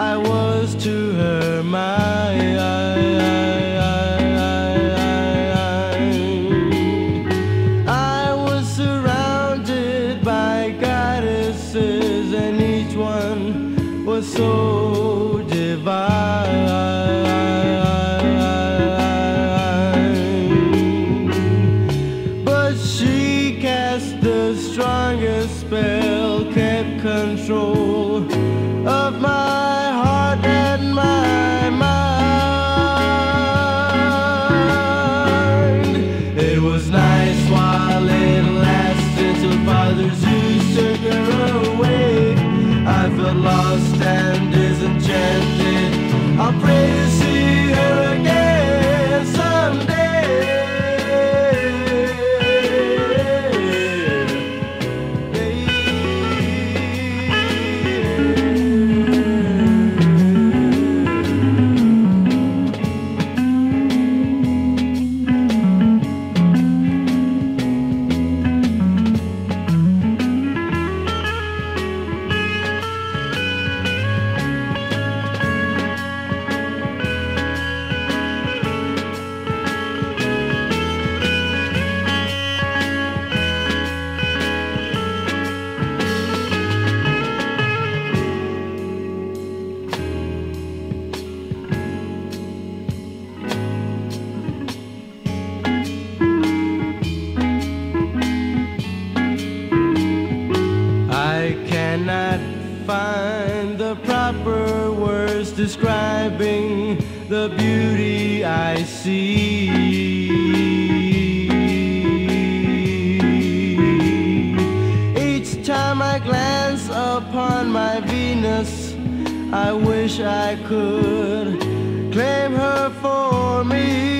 I was to her my I was surrounded by goddesses and each one was so divine. Strongest spell kept control disenchanted. I'll pray to see cannot find the proper words describing the beauty I see. Each time I glance upon my Venus, I wish I could claim her for me.